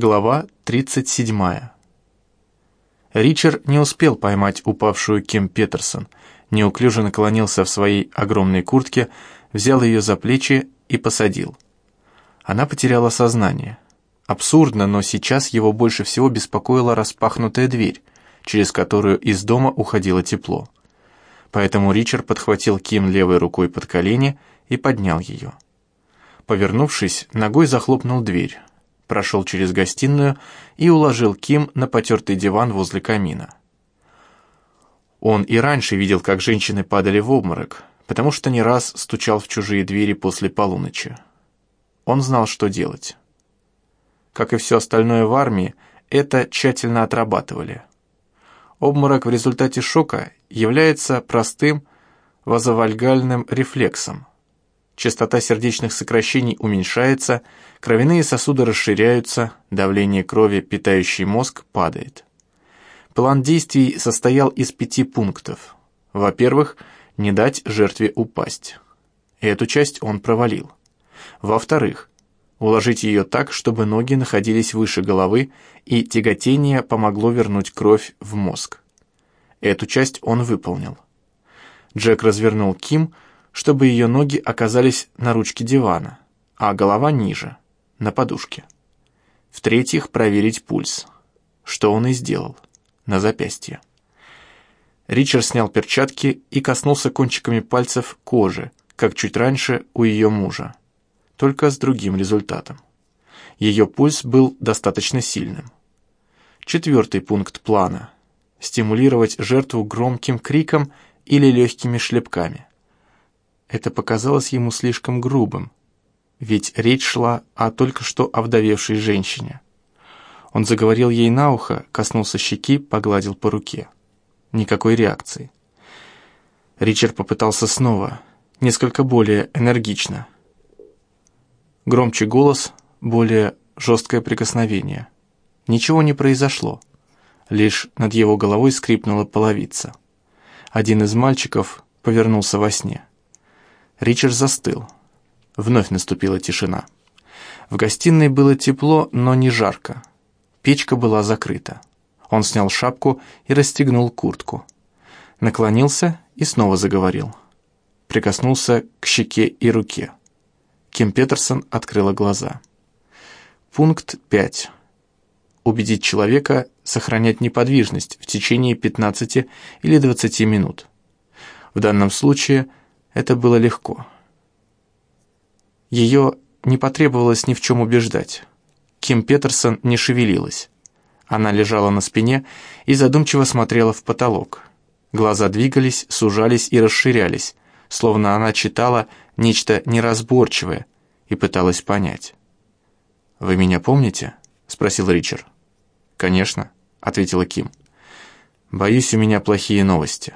Глава 37. Ричард не успел поймать упавшую Ким Петерсон, неуклюже наклонился в своей огромной куртке, взял ее за плечи и посадил. Она потеряла сознание. Абсурдно, но сейчас его больше всего беспокоила распахнутая дверь, через которую из дома уходило тепло. Поэтому Ричард подхватил Ким левой рукой под колени и поднял ее. Повернувшись, ногой захлопнул дверь прошел через гостиную и уложил Ким на потертый диван возле камина. Он и раньше видел, как женщины падали в обморок, потому что не раз стучал в чужие двери после полуночи. Он знал, что делать. Как и все остальное в армии, это тщательно отрабатывали. Обморок в результате шока является простым вазовальгальным рефлексом, частота сердечных сокращений уменьшается, кровяные сосуды расширяются, давление крови, питающий мозг, падает. План действий состоял из пяти пунктов. Во-первых, не дать жертве упасть. Эту часть он провалил. Во-вторых, уложить ее так, чтобы ноги находились выше головы, и тяготение помогло вернуть кровь в мозг. Эту часть он выполнил. Джек развернул Ким, чтобы ее ноги оказались на ручке дивана, а голова ниже, на подушке. В-третьих, проверить пульс, что он и сделал, на запястье. Ричард снял перчатки и коснулся кончиками пальцев кожи, как чуть раньше у ее мужа, только с другим результатом. Ее пульс был достаточно сильным. Четвертый пункт плана – стимулировать жертву громким криком или легкими шлепками. Это показалось ему слишком грубым, ведь речь шла о только что овдовевшей женщине. Он заговорил ей на ухо, коснулся щеки, погладил по руке. Никакой реакции. Ричард попытался снова, несколько более энергично. Громче голос, более жесткое прикосновение. Ничего не произошло. Лишь над его головой скрипнула половица. Один из мальчиков повернулся во сне. Ричард застыл. Вновь наступила тишина. В гостиной было тепло, но не жарко. Печка была закрыта. Он снял шапку и расстегнул куртку. Наклонился и снова заговорил. Прикоснулся к щеке и руке. Ким Петерсон открыла глаза. Пункт 5. Убедить человека сохранять неподвижность в течение 15 или 20 минут. В данном случае – это было легко. Ее не потребовалось ни в чем убеждать. Ким Петерсон не шевелилась. Она лежала на спине и задумчиво смотрела в потолок. Глаза двигались, сужались и расширялись, словно она читала нечто неразборчивое и пыталась понять. «Вы меня помните?» — спросил Ричард. «Конечно», — ответила Ким. «Боюсь, у меня плохие новости.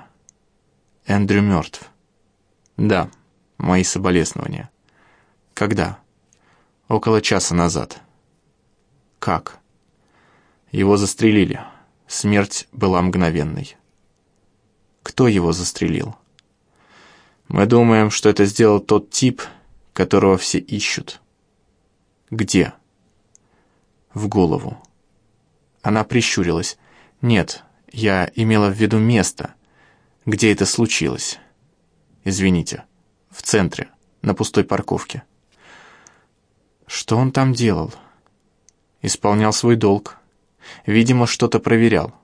Эндрю мертв». Да, мои соболезнования. Когда? Около часа назад. Как? Его застрелили. Смерть была мгновенной. Кто его застрелил? Мы думаем, что это сделал тот тип, которого все ищут. Где? В голову. Она прищурилась. Нет, я имела в виду место, где это случилось. Извините. В центре, на пустой парковке. Что он там делал? Исполнял свой долг. Видимо, что-то проверял.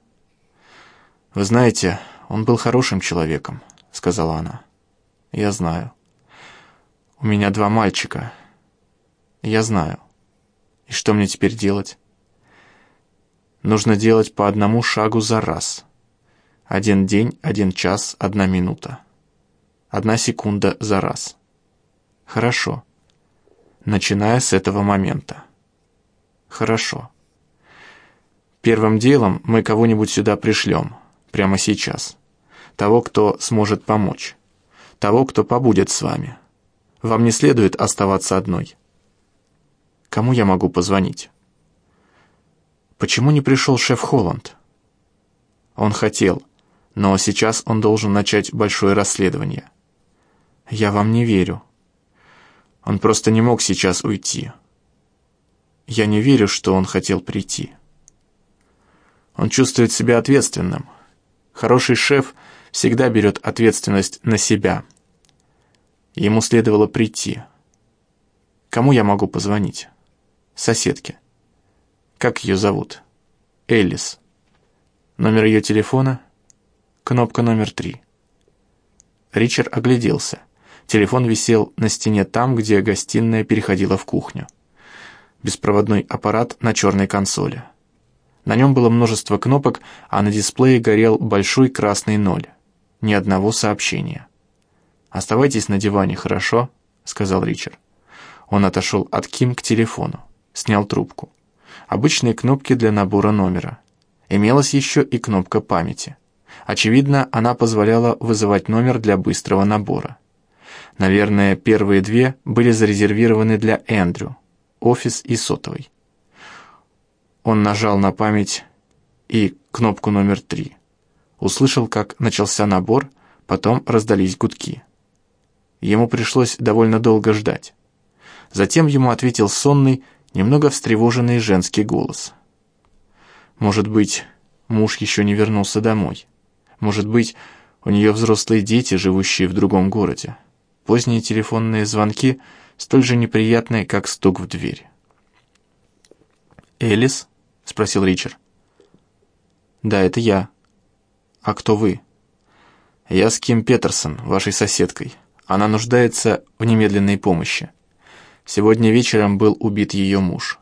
«Вы знаете, он был хорошим человеком», — сказала она. «Я знаю. У меня два мальчика. Я знаю. И что мне теперь делать?» «Нужно делать по одному шагу за раз. Один день, один час, одна минута». Одна секунда за раз. Хорошо. Начиная с этого момента. Хорошо. Первым делом мы кого-нибудь сюда пришлем. Прямо сейчас. Того, кто сможет помочь. Того, кто побудет с вами. Вам не следует оставаться одной. Кому я могу позвонить? Почему не пришел шеф Холланд? Он хотел, но сейчас он должен начать большое расследование. «Я вам не верю. Он просто не мог сейчас уйти. я не верю, что он хотел прийти. Он чувствует себя ответственным. Хороший шеф всегда берет ответственность на себя. Ему следовало прийти. Кому я могу позвонить? Соседке. Как ее зовут? Эллис. Номер ее телефона? Кнопка номер три. Ричард огляделся. Телефон висел на стене там, где гостиная переходила в кухню. Беспроводной аппарат на черной консоли. На нем было множество кнопок, а на дисплее горел большой красный ноль. Ни одного сообщения. «Оставайтесь на диване, хорошо?» — сказал Ричард. Он отошел от Ким к телефону, снял трубку. Обычные кнопки для набора номера. Имелась еще и кнопка памяти. Очевидно, она позволяла вызывать номер для быстрого набора. Наверное, первые две были зарезервированы для Эндрю, офис и сотовый. Он нажал на память и кнопку номер три. Услышал, как начался набор, потом раздались гудки. Ему пришлось довольно долго ждать. Затем ему ответил сонный, немного встревоженный женский голос. Может быть, муж еще не вернулся домой. Может быть, у нее взрослые дети, живущие в другом городе. Поздние телефонные звонки столь же неприятные, как стук в дверь. «Элис?» — спросил Ричард. «Да, это я. А кто вы?» «Я с Ким Петерсон, вашей соседкой. Она нуждается в немедленной помощи. Сегодня вечером был убит ее муж».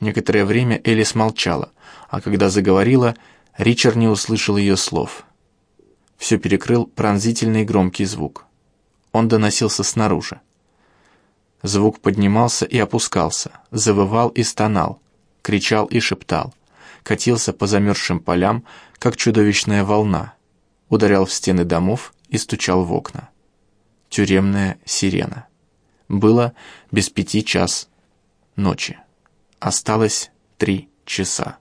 Некоторое время Элис молчала, а когда заговорила, Ричард не услышал ее слов. Все перекрыл пронзительный громкий звук. Он доносился снаружи. Звук поднимался и опускался, завывал и стонал, кричал и шептал, катился по замерзшим полям, как чудовищная волна, ударял в стены домов и стучал в окна. Тюремная сирена. Было без пяти час ночи. Осталось три часа.